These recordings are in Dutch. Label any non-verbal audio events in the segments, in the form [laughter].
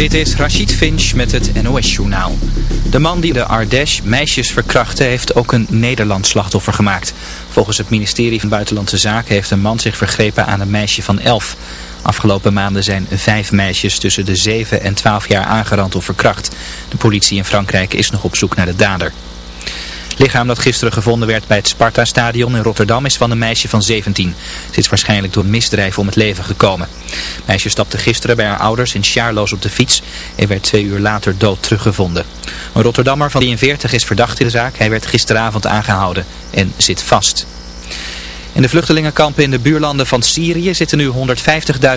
Dit is Rachid Finch met het NOS-journaal. De man die de Ardèche meisjes verkrachtte heeft ook een Nederlands slachtoffer gemaakt. Volgens het ministerie van Buitenlandse Zaken heeft een man zich vergrepen aan een meisje van 11. Afgelopen maanden zijn vijf meisjes tussen de 7 en 12 jaar aangerand of verkracht. De politie in Frankrijk is nog op zoek naar de dader lichaam dat gisteren gevonden werd bij het Sparta-stadion in Rotterdam is van een meisje van 17. Ze is waarschijnlijk door misdrijf om het leven gekomen. Het meisje stapte gisteren bij haar ouders in Sjaarloos op de fiets en werd twee uur later dood teruggevonden. Een Rotterdammer van 43 is verdacht in de zaak. Hij werd gisteravond aangehouden en zit vast. In de vluchtelingenkampen in de buurlanden van Syrië zitten nu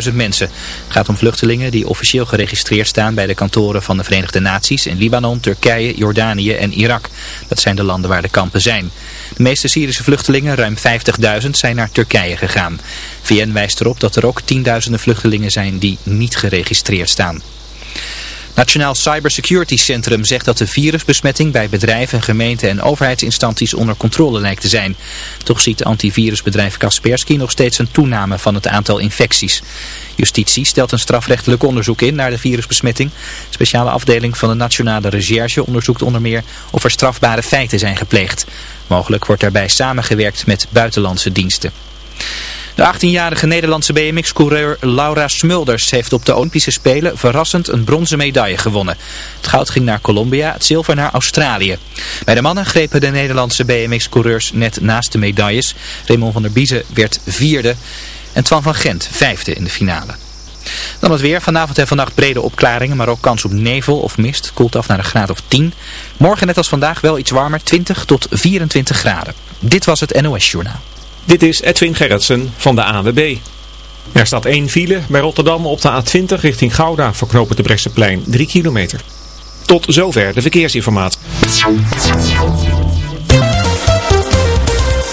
150.000 mensen. Het gaat om vluchtelingen die officieel geregistreerd staan bij de kantoren van de Verenigde Naties in Libanon, Turkije, Jordanië en Irak. Dat zijn de landen waar de kampen zijn. De meeste Syrische vluchtelingen, ruim 50.000, zijn naar Turkije gegaan. VN wijst erop dat er ook tienduizenden vluchtelingen zijn die niet geregistreerd staan. Nationaal Cybersecurity Centrum zegt dat de virusbesmetting bij bedrijven, gemeenten en overheidsinstanties onder controle lijkt te zijn. Toch ziet antivirusbedrijf Kaspersky nog steeds een toename van het aantal infecties. Justitie stelt een strafrechtelijk onderzoek in naar de virusbesmetting. Speciale afdeling van de Nationale Recherche onderzoekt onder meer of er strafbare feiten zijn gepleegd. Mogelijk wordt daarbij samengewerkt met buitenlandse diensten. De 18-jarige Nederlandse BMX-coureur Laura Smulders heeft op de Olympische Spelen verrassend een bronzen medaille gewonnen. Het goud ging naar Colombia, het zilver naar Australië. Bij de mannen grepen de Nederlandse BMX-coureurs net naast de medailles. Raymond van der Biezen werd vierde en Twan van Gent vijfde in de finale. Dan het weer. Vanavond en vannacht brede opklaringen, maar ook kans op nevel of mist. Koelt af naar een graad of 10. Morgen net als vandaag wel iets warmer, 20 tot 24 graden. Dit was het NOS Journaal. Dit is Edwin Gerritsen van de AWB. Er staat één file bij Rotterdam op de A20 richting Gouda voor knopen de Bresseplein 3 kilometer. Tot zover de verkeersinformatie.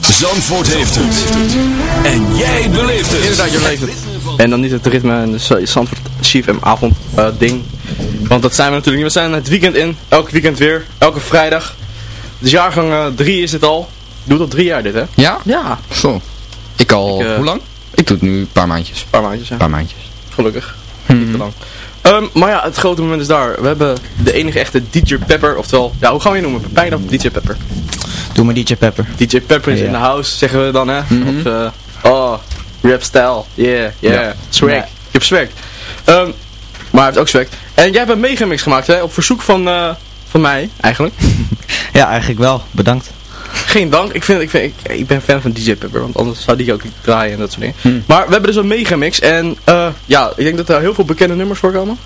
Zandvoort heeft het. En jij beleeft het. Inderdaad, je leeft het. En dan niet het ritme en de Zandvoort CFM avond uh, ding. Want dat zijn we natuurlijk niet. We zijn het weekend in. Elk weekend weer. Elke vrijdag. Dus jaargang 3 uh, is het al. Doe het al drie jaar dit hè? Ja? Ja. Zo. Ik al, Ik, uh, hoe lang? Ik doe het nu een paar maandjes. Een paar maandjes ja. Een paar maandjes. Gelukkig. Mhm. Niet te lang. Um, maar ja, het grote moment is daar. We hebben de enige echte DJ Pepper. Oftewel, ja, hoe gaan we je noemen? Pepijn of DJ Pepper? Doe maar DJ Pepper. DJ Pepper is Ja. in the house, zeggen we dan hè? Mhm. Of, eh, oh, rap style. Yeah, yeah. Ja. Swag. Je hebt swag. Um, maar hij heeft ook swag. En jij hebt een megamix gemaakt hè? Op verzoek van, eh, van mij, eigenlijk. [laughs] Ja, eigenlijk wel. Bedankt. Geen dank. Ik, vind, ik, vind, ik, ik ben fan van DJ Pepper, want anders zou die ook niet draaien en dat soort dingen. Hm. Maar we hebben dus een megamix en eh, ja, ik denk dat er heel veel bekende nummers voorkomen.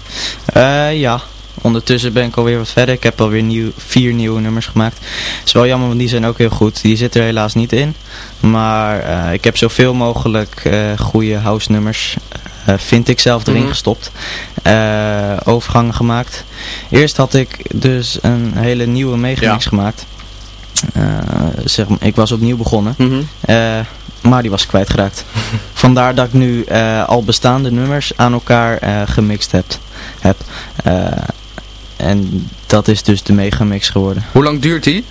Eh, ja. Ondertussen ben ik alweer wat verder. Ik heb alweer nieuw, vier nieuwe nummers gemaakt. Het is wel jammer, want die zijn ook heel goed. Die zitten er helaas niet in. Maar eh, ik heb zoveel mogelijk eh goede house nummers, vind ik zelf, erin Mhm. gestopt. Overgangen gemaakt. Eerst had ik dus een hele nieuwe megamix Ja. gemaakt. Eh, zeg maar, ik was opnieuw begonnen. Eh, maar die was kwijtgeraakt. [laughs] Vandaar dat ik nu eh, al bestaande nummers aan elkaar eh, gemixt heb. heb. Eh, en dat is dus de megamix geworden. Hoe lang duurt die?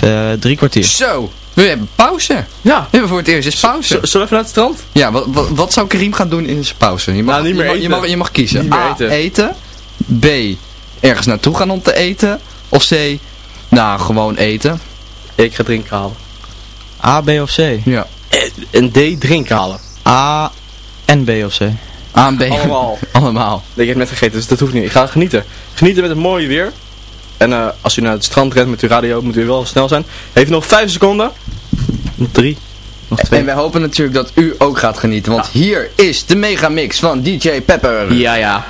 Eh, drie kwartier. Zo, we hebben pauze. Ja. We hebben voor het eerst eens pauze. Zullen we even naar het strand? Ja, wat, wat, wat zou Karim gaan doen in zijn pauze? Je mag, Nou, niet meer je, mag, je, eten. mag, je mag kiezen. Niet meer A, eten. eten. B, ergens naartoe gaan om te eten. Of C, nou, gewoon eten. Ik ga drinken halen. A, B of C? Ja. En D, drinken halen. A en B of C? A en B. Allemaal. [laughs] Allemaal. Nee, ik heb net gegeten, dus dat hoeft niet. Ik ga genieten. Genieten met het mooie weer. En eh, als u naar het strand rent met uw radio, moet u wel snel zijn. Heeft u nog 5 seconden. 3. Nog 2. En wij hopen natuurlijk dat u ook gaat genieten, want hier is de megamix van DJ Pepper. Ja, ja.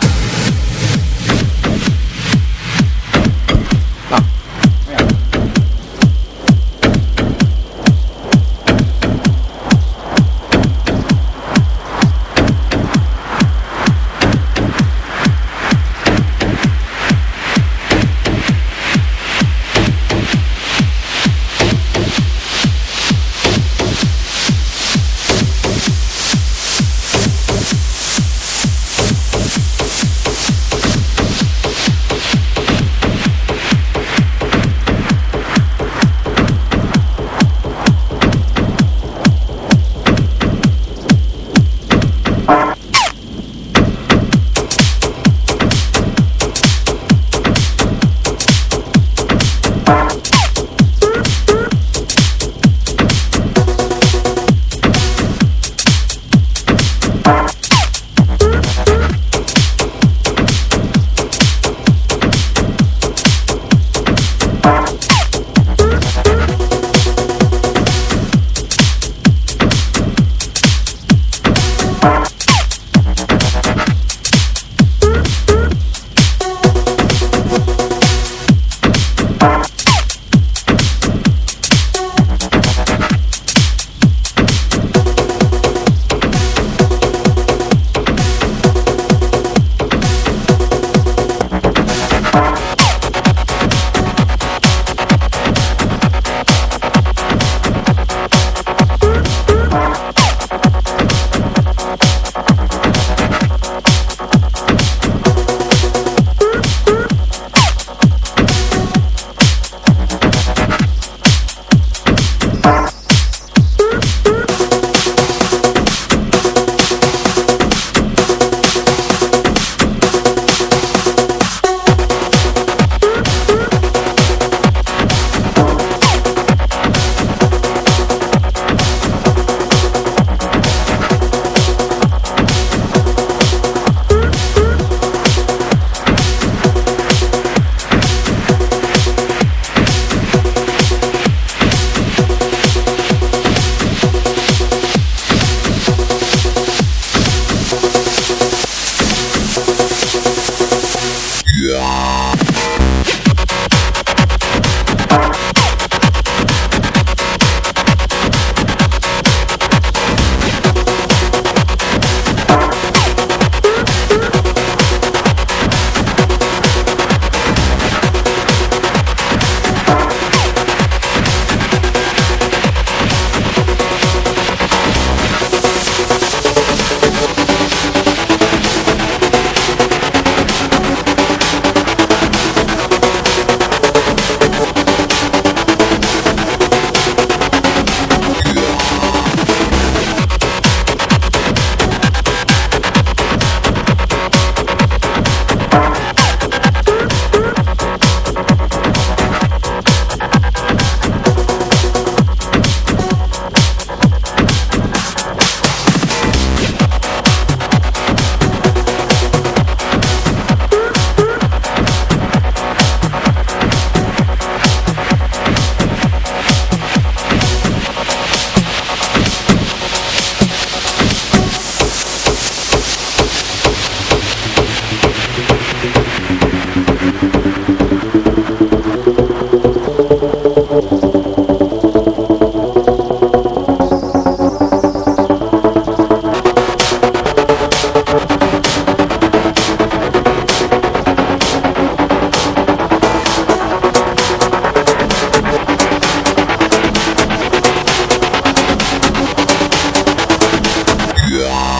Yeah.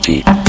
80.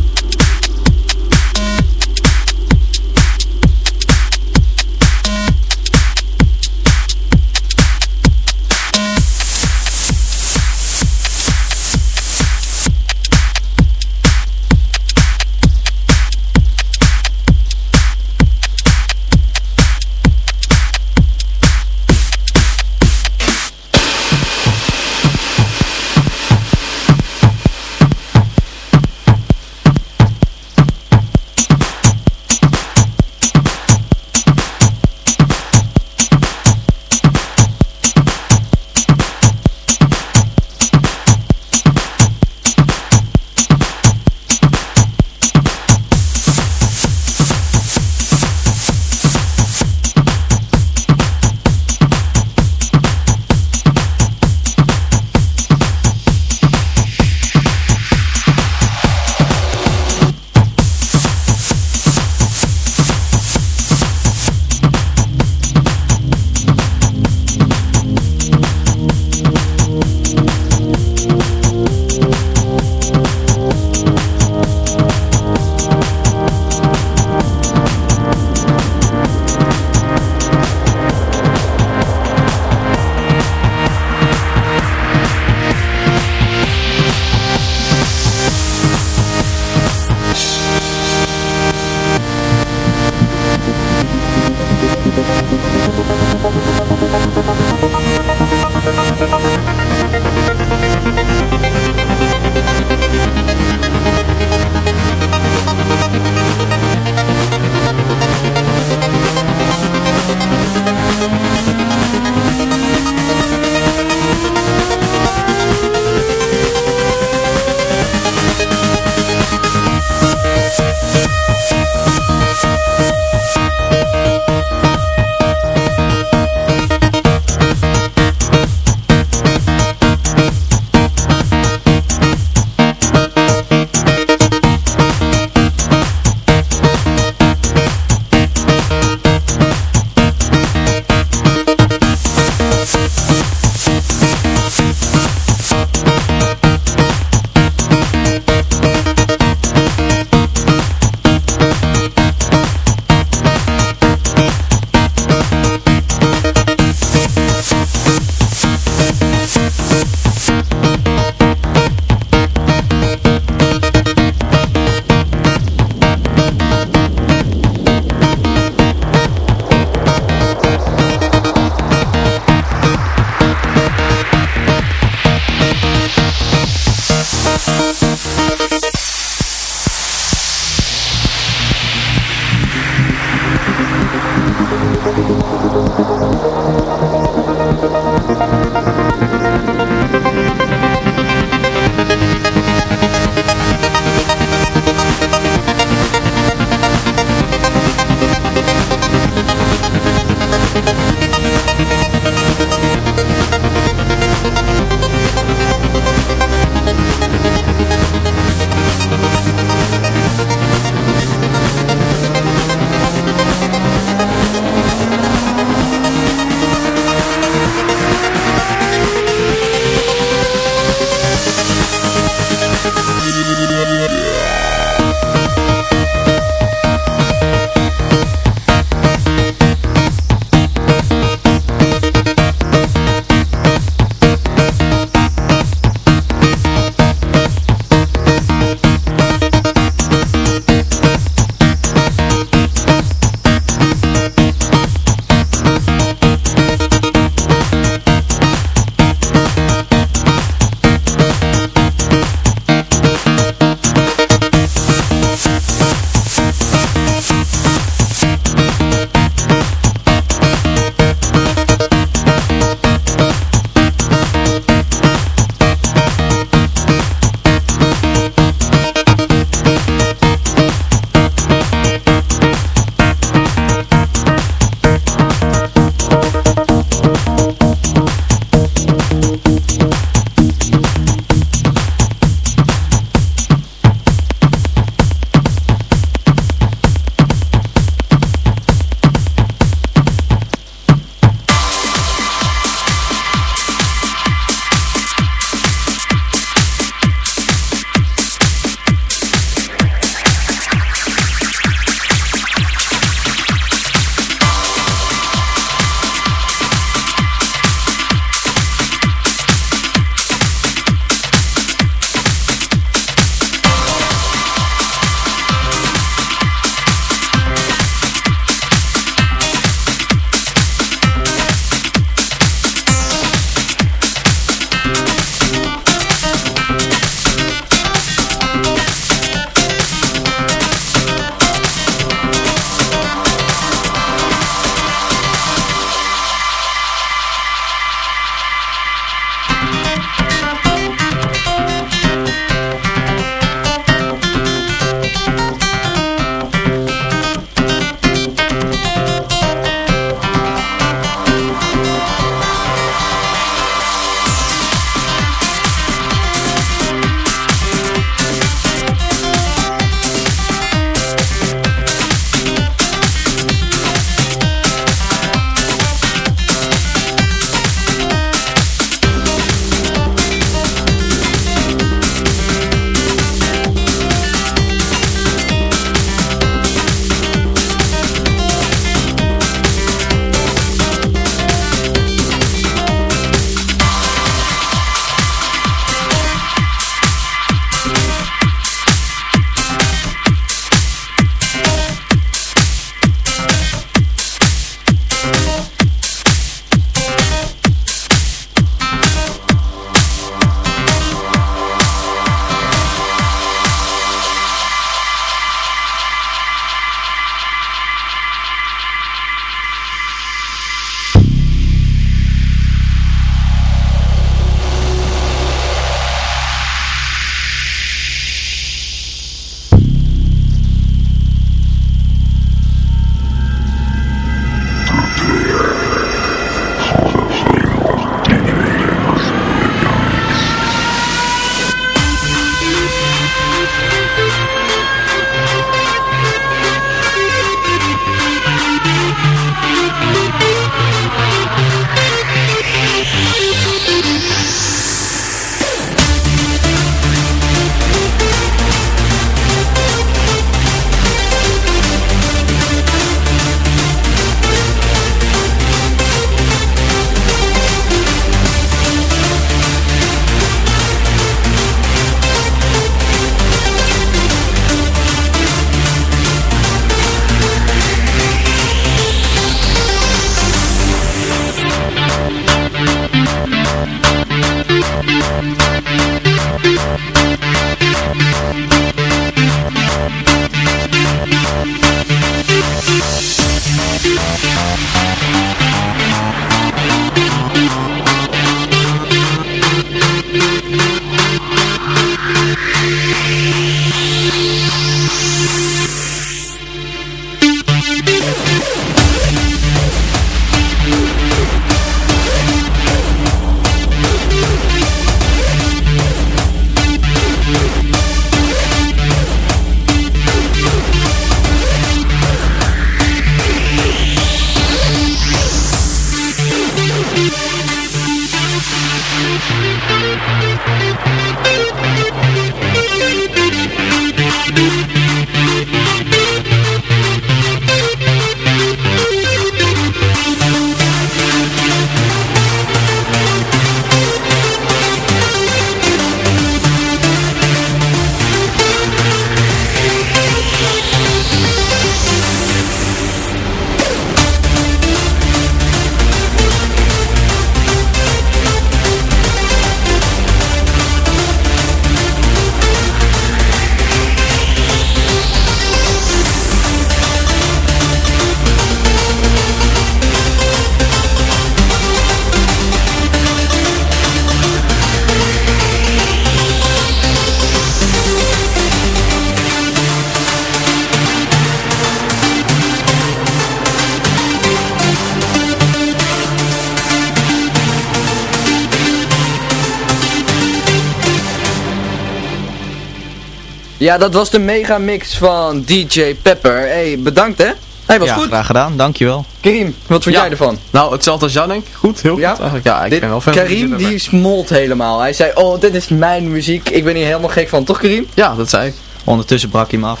Ja, dat was de megamix van DJ Pepper. hey, bedankt hè. Hij was ja, goed. graag gedaan. Dankjewel. Karim, wat vond Ja. jij ervan? Nou, hetzelfde als jou denk ik. Goed, heel goed. Ja? Eigenlijk, ja, ik Dit- ben wel fan van Karim die smolt helemaal. Hij zei, oh dit is mijn muziek. Ik ben hier helemaal gek van, toch Karim? Ja, dat zei ik. Ondertussen brak hij hem af.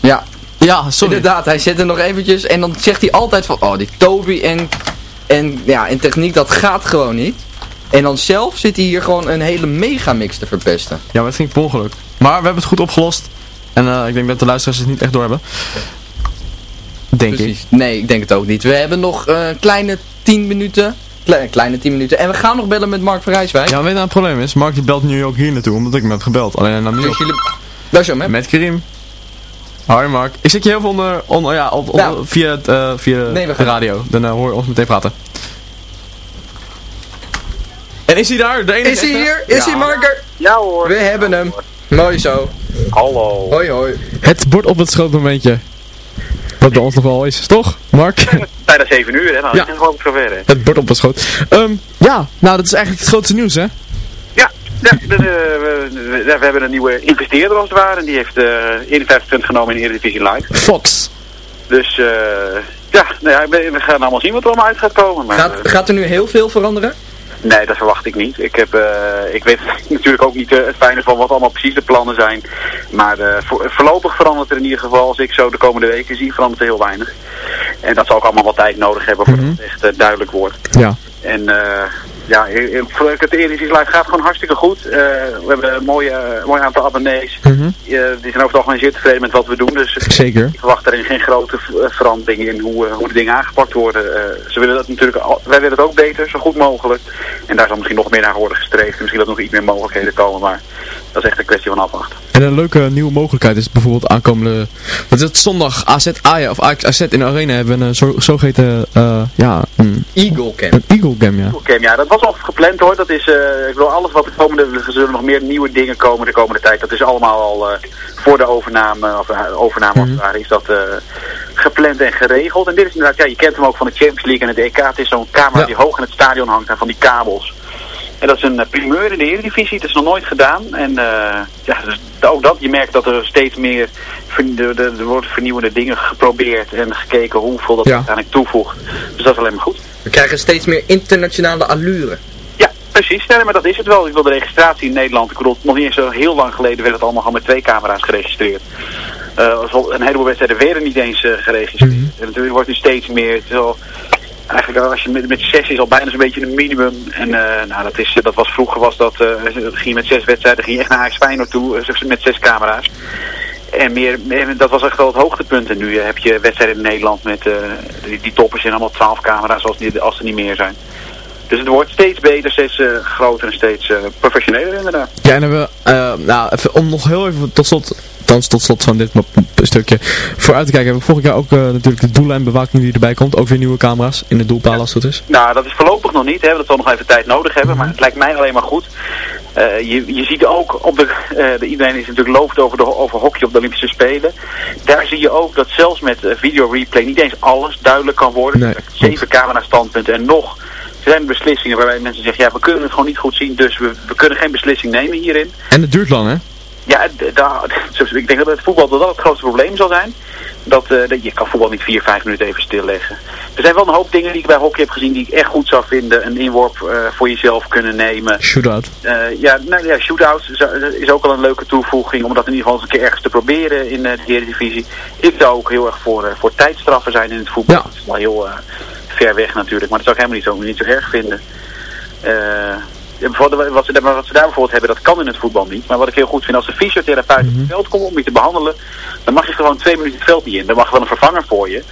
Ja, Ja, sorry. inderdaad. Hij zet er nog eventjes en dan zegt hij altijd van, oh die Toby en, en, ja, en techniek dat gaat gewoon niet. En dan zelf zit hij hier gewoon een hele megamix te verpesten. Ja, maar het ging per ongeluk. Maar we hebben het goed opgelost. En eh, ik denk dat de luisteraars het niet echt doorhebben. Denk ik. Nee, ik denk het ook niet. We hebben nog eh, een kleine 10 minuten. Kle- kleine 10 minuten. En we gaan nog bellen met Mark van Rijswijk. Ja, weet je nou het probleem is? Mark die belt nu ook hier naartoe, omdat ik hem heb gebeld. Alleen nam niet Dus. Dat is hem, hè? Met Karim. Hoi Mark. Ik zit je heel veel onder, onder ja, op, op- Nou. via, het, eh, via Nee, de radio. Dan eh, hoor je ons meteen praten. En is hij daar? De enige Is hij hier? Is hij Marker? Ja hoor. We hebben hem. Mooi zo. Hallo. Hoi hoi. Het bord op het schootmomentje. Wat bij ons nog wel is, toch? Mark? [laughs] Bijna 7 uur, hè? Nou, Ja. geloof ik zover, hè? het bord op het schoot. Ehm, ja, nou dat is eigenlijk het grootste nieuws hè? Ja, ja we, we- we hebben een nieuwe investeerder als het ware. En die heeft eh 51% genomen in de Eredivisie Live. Fox. Dus eh ja, nou ja, we gaan allemaal zien wat er allemaal uit gaat komen. Maar, Gaat, eh, gaat er nu heel veel veranderen? Nee, dat verwacht ik niet. Ik, heb, eh, ik weet [laughs] natuurlijk ook niet eh, het fijne van wat allemaal precies de plannen zijn. Maar voor, voorlopig verandert er in ieder geval, als ik zo de komende weken zie, verandert er heel weinig. En dat zal ook allemaal wat tijd nodig hebben voordat het echt duidelijk wordt. Ja. En eh, ja, Live gaat gewoon hartstikke goed. Eh, we hebben een mooie, eh, mooi aantal abonnees. Mhm. Eh, die zijn over het algemeen zeer tevreden met wat we doen. Dus Zeker. ik verwacht daarin geen grote eh, veranderingen in hoe, eh, hoe de dingen aangepakt worden. Eh, ze willen dat natuurlijk al, wij willen het ook beter, zo goed mogelijk. En daar zal misschien nog meer naar worden gestreefd. En misschien dat nog iets meer mogelijkheden komen. Maar dat is echt een kwestie van afwachten. En een leuke nieuwe mogelijkheid is bijvoorbeeld aankomende... Wat is het? Zondag AZ Ajax of AZ in de arena hebben we een zo, zogeheten... eh ja, een, Eagle Camp. een Eagle Game, ja. Ja, dat was al gepland hoor. Dat is, eh, ik wil alles wat de komende, er zullen nog meer nieuwe dingen komen de komende tijd. Dat is allemaal al eh, voor de overname, of eh, overname het ware, is dat eh, gepland en geregeld. En dit is inderdaad, ja, je kent hem ook van de Champions League en het EK. Het is zo'n camera Ja. die hoog in het stadion hangt en van die kabels. En dat is een primeur in de Eredivisie. Dat is nog nooit gedaan. En ja, dus ook dat. Je merkt dat er steeds meer er wordt vernieuwende dingen geprobeerd en gekeken hoeveel dat Ja. uiteindelijk toevoegt. Dus dat is alleen maar goed. We krijgen steeds meer internationale allure. Ja, precies. Nee, maar dat is het wel. Ik wil de registratie in Nederland. Ik bedoel, nog niet eens zo heel lang geleden werd het allemaal gewoon met twee camera's geregistreerd. Eh, zo- een heleboel wedstrijden werden niet eens eh, geregistreerd. En natuurlijk wordt nu steeds meer. Het is al, eigenlijk als je met, met zes is al bijna zo'n beetje een minimum. En eh, nou, dat, is, dat was vroeger was dat, ging je met zes wedstrijden, ging je echt naar Ajax Feyenoord toe met zes camera's. En meer, meer- dat was echt wel het hoogtepunt. En nu heb je wedstrijden in Nederland met eh, die, die toppers in allemaal 12 camera's als, die, als er niet meer zijn. Dus het wordt steeds beter, steeds eh, groter en steeds eh, professioneler inderdaad. Ja, en hebben we, nou, even, om nog heel even tot slot, tot slot van dit stukje vooruit te kijken, hebben we vorig jaar ook natuurlijk de doellijnbewaking die erbij komt. Ook weer nieuwe camera's in de doelpalen als het is. Nou, dat is voorlopig nog niet. Hè. Dat zal nog even tijd nodig hebben. Maar het lijkt mij alleen maar goed. Eh, je, je ziet ook, op de, de, iedereen is natuurlijk looft over, de, over hockey op de Olympische Spelen. Daar zie je ook dat zelfs met eh, video replay niet eens alles duidelijk kan worden. Nee, Zeven camera standpunten en nog zijn beslissingen waarbij mensen zeggen, ja we kunnen het gewoon niet goed zien. Dus we, we kunnen geen beslissing nemen hierin. En het duurt lang, hè? Ja, [laughs] ik denk dat het voetbal dat dat het grootste probleem zal zijn. Dat, eh, dat je kan voetbal niet vier, vijf minuten even stilleggen. Er zijn wel een hoop dingen die ik bij hockey heb gezien die ik echt goed zou vinden. Een inworp eh, voor jezelf kunnen nemen. Shootout. Eh, ja, nou, ja, shootout is, ook al een leuke toevoeging om dat in ieder geval eens een keer ergens te proberen in de Eredivisie. Ik zou ook heel erg voor, voor tijdstraffen zijn in het voetbal. Ja. Dat is wel heel ver weg natuurlijk, maar dat zou ik helemaal niet zo, niet zo erg vinden. Bijvoorbeeld wat, ze, daar- wat ze daar bijvoorbeeld hebben, dat kan in het voetbal niet. Maar wat ik heel goed vind, als de fysiotherapeut op het veld komt om je te behandelen, dan mag je gewoon twee minuten het veld niet in. Dan mag wel een vervanger voor je.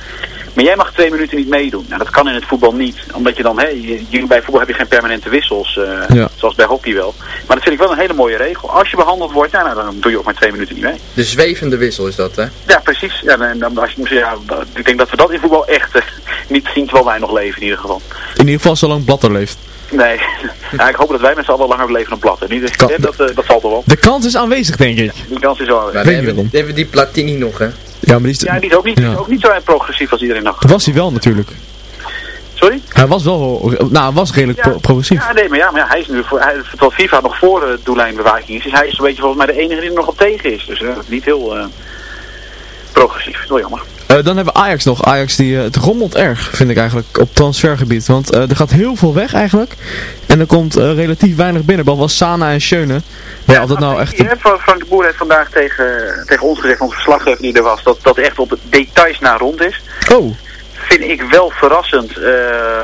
Maar jij mag twee minuten niet meedoen. Nou, dat kan in het voetbal niet. Omdat je dan, je, je- bij voetbal heb je geen permanente wissels, eh, Ja. zoals bij hockey wel. Maar dat vind ik wel een hele mooie regel. Als je behandeld wordt, ja, nou, dan doe je ook maar twee minuten niet mee. De zwevende wissel is dat, hè? Ja, precies. Ja, dan, als je, ja, ik denk dat we dat in voetbal echt eh, niet zien terwijl wij nog leven in ieder geval. In ieder geval zolang Blatter leeft. Nee, [laughs] ja, ik hoop dat wij met z'n allen langer leven dan platten. Niet, Kan- dat, eh, dat valt wel. De kans is aanwezig, denk ik. Die kans is wel. Maar dan je hebben, we- hebben die Platini nog, hè? Ja, maar die is, Ja, die is ook niet, Ja. ook niet zo progressief als iedereen dacht. Dat was hij wel natuurlijk. Sorry? Hij was wel, nou, hij was redelijk pro- progressief. Ja, nee, maar ja, maar ja, hij is nu voor, hij, terwijl FIFA nog voor de doellijnbewaking is, is hij is een beetje volgens mij de enige die er nog op tegen is. Dus eh, niet heel eh, progressief. Wel jammer. Eh, dan hebben we Ajax nog. Ajax die, eh, het rommelt erg, vind ik eigenlijk, op transfergebied. Want eh, er gaat heel veel weg eigenlijk. En er komt relatief weinig binnen, behalve Sana en Schöne. Maar ja, of dat nou echt... Frank de Boer heeft vandaag tegen, tegen ons gezegd, onze verslaggever die er was, dat dat echt op de details na rond is. Oh. Vind ik wel verrassend,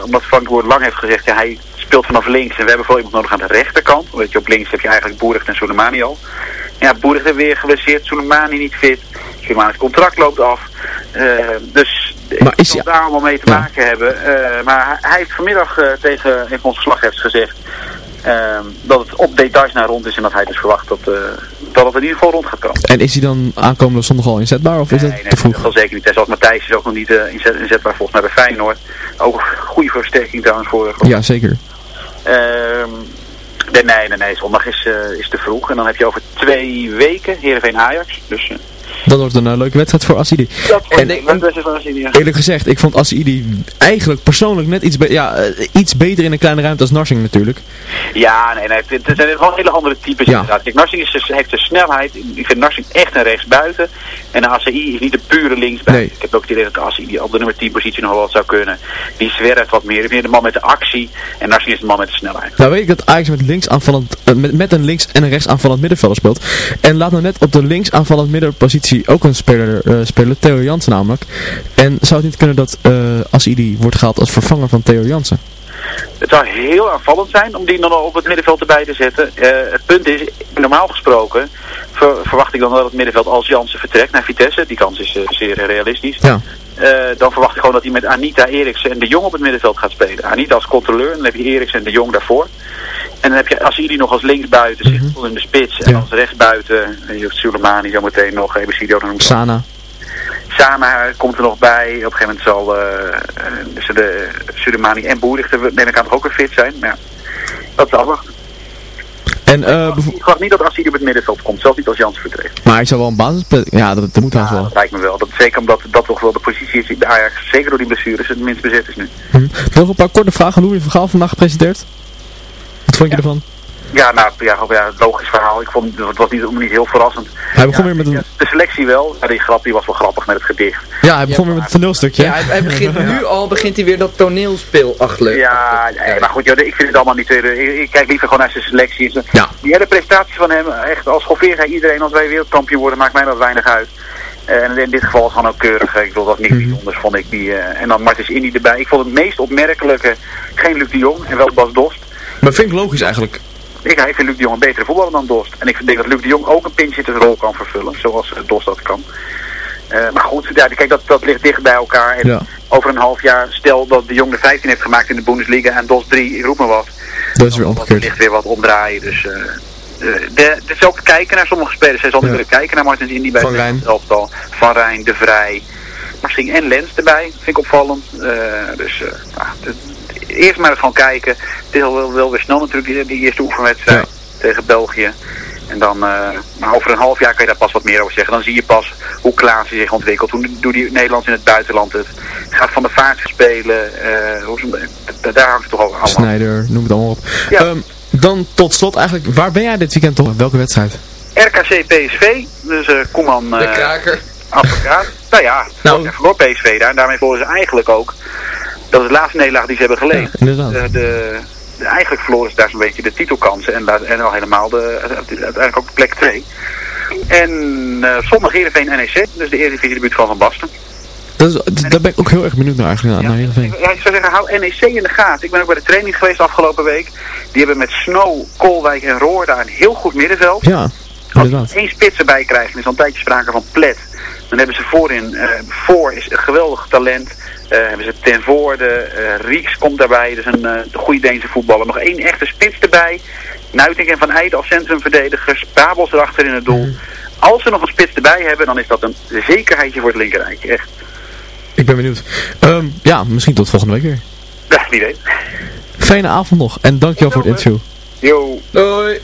omdat Frank de Boer lang heeft gezegd, ja, hij speelt vanaf links en we hebben veel iemand nodig aan de rechterkant. Weet je, op links heb je eigenlijk Boericht en Soleimani al. Ja, heeft weer geblesseerd, Soleimani niet fit. Soleimani's contract loopt af. Eh, dus Maar ik zal daar allemaal mee te Ja. maken hebben. Eh, maar hij- heeft vanmiddag eh, tegen van onze verslaggevers gezegd ehm, dat het op details naar rond is en dat hij dus verwacht dat, dat het in ieder geval rond gaat komen. En is hij dan aankomende zondag al inzetbaar, of is dat Nee, nee, te vroeg? dat zal zeker niet. Zoals Matthijs is ook nog niet inzet, inzetbaar volgens mij bij Feyenoord. Ook een goede versterking trouwens voor... voor Ja, zeker. Ehm, nee, nee, nee, zondag is, eh, is te vroeg. En dan heb je over twee weken Heerenveen Ajax. Dus eh, Dat wordt een eh, leuke wedstrijd voor Assidi. dat wordt een beste van Argentinië. Eerlijk gezegd, ik vond Assidi eigenlijk persoonlijk net iets, be- ja, eh, iets beter in een kleine ruimte als Narsing natuurlijk. Ja, nee, nee, het, het zijn wel hele andere types Ja. inderdaad. Kijk, Narsing is, dus- heeft de snelheid. Ik vind Narsing echt een rechtsbuiten. En de ACI is niet de pure linksbuiten. Nee. Ik heb ook het idee dat de ACI op de nummer 10 positie nog wel wat zou kunnen. Die zwerft wat meer. Meer de man met de actie. En Narsing is de man met de snelheid. Nou weet ik dat Ajax met, links aanvallend, eh, met, met een links- en een rechts aanvallend middenvelder speelt. En laat nou net op de links aanvallend middenpositie ook een speler spelen, Theo Jansen namelijk. En zou het niet kunnen dat eh Assidi wordt gehaald als vervanger van Theo Jansen? Het zou heel aanvallend zijn om die dan op het middenveld erbij te zetten. Eh, het punt is, normaal gesproken ver- verwacht ik dan dat het middenveld als Jansen vertrekt naar Vitesse. Die kans is zeer realistisch. Ja. Eh, dan verwacht ik gewoon dat hij met Anita, Eriksen en De Jong op het middenveld gaat spelen. Anita als controleur, en dan heb je Eriksen en De Jong daarvoor. En dan heb je Asili nog als linksbuiten, zit in de spits. En als rechtsbuiten, en je hebt Soleimani zometeen nog, Ebesidio dan noemt Sana. Sama komt er nog bij. Op een gegeven moment zal eh eh, dus de Soleimani en Boerig er neem ik aan toch ook weer fit zijn. Maar ja, dat is afwachten. En, eh, Ik verwacht niet dat Asili op het middenveld komt, zelfs niet als Jans vertrekt. maar hij zou wel een basis... Ja, dat, dat moet Ja, wel. dat lijkt me wel. Dat, zeker omdat dat toch wel de positie is bij Ajax, zeker door die blessures, het minst bezet is nu. Hm. Nog een paar korte vragen. Louis van Gaal vandaag gepresenteerd. Wat vond je ervan? Ja, nou ja, ja, logisch verhaal. Ik vond het was niet, niet heel verrassend. Hij begon weer met een... De selectie wel, ja, die grap die was wel grappig met het gedicht. Ja, hij begon weer met een toneelstukje. Ja, hij, hij begint nu al begint hij weer dat toneelspeel achter. Ja, nee, maar goed, joh, ik vind het allemaal niet weer. Ik, ik kijk liever gewoon naar zijn selectie. en zo. Ja. Die hele prestaties van hem, echt als schoffeer hij iedereen als wij wereldkampioen worden, maakt mij dat weinig uit. Eh, En in dit geval is gewoon ook keurig. Ik bedoel, dat was niks Mhm. bijzonders, vond ik. Die, eh, en dan Martens Indy erbij. Ik vond het meest opmerkelijke, geen Luc de Jong en wel Bas Dost. Maar vind ik logisch eigenlijk. Ik, ik vind Luc de Jong een betere voetballer dan Dost. En ik denk dat Luc de Jong ook een pinchittersrol kan vervullen, zoals eh, Dost dat kan. Eh, maar goed, ja, kijk, dat, dat ligt dicht bij elkaar. En Ja. over een half jaar, stel dat de Jong de 15 heeft gemaakt in de Bundesliga en Dos 3, ik roep maar wat. Dat is weer Dat omgekeerd. ligt weer wat omdraaien. Dus eh, de, is ook kijken naar sommige spelers. Hij zal Ja. willen kijken naar Martens Indy bij het elftal. Van Rijn, De Vrij. Misschien en Lens erbij, vind ik opvallend. Eh, dus eh, nou, het- eerst maar eens gewoon kijken. Het is al wel, wel weer snel natuurlijk, die, die eerste oefenwedstrijd tegen België. En dan, eh, maar over een half jaar kan je daar pas wat meer over zeggen. Dan zie je pas hoe Klaassen zich ontwikkelt. Hoe doet die Nederlands in het buitenland het. Gaat van de vaart spelen. eh, hoe ze, d- daar hangt het toch over allemaal. Snijder, noem het allemaal op. Ja. Ehm, dan tot slot eigenlijk, waar ben jij dit weekend toch? Welke wedstrijd? RKC PSV, dus eh Koeman De eh kraker. Advocaat. Nou ja, Nou. nou, voor PSV daar. En daarmee verloren ze eigenlijk ook. Dat is de laatste nederlaag die ze hebben. Ja, inderdaad. De, de, de- eigenlijk verloren ze daar zo'n beetje de titelkansen. En, en al helemaal de, uiteindelijk ook de plek 2. En eh zondag Heerenveen NEC. Dus de Eredivisie debuut van Van Basten. Dat is, daar ben ik ook heel erg benieuwd naar eigenlijk, naar, naar Heerenveen. Ja, ik zou zeggen, hou NEC in de gaten. Ik ben ook bij de training geweest afgelopen week. Die hebben met Snow, Kolwijk en Roor daar een heel goed middenveld. Ja, Als inderdaad. ze één spits erbij krijgen, is al een tijdje sprake van Plet. Dan hebben ze voorin, eh voor is een geweldig talent. Eh, hebben ze ten voorde, eh Rieks komt daarbij, dus een eh, goede Deense voetballer. Nog één echte spits erbij. Nuitink en Van Eijden als centrumverdedigers. Babels erachter in het doel. Als ze nog een spits erbij hebben, dan is dat een zekerheidje voor het linkerrijtje. Echt. Ik ben benieuwd. Ehm, ja, misschien tot volgende week weer. Ja, wie weet. Fijne avond nog en dankjewel voor het interview. Yo. Doei.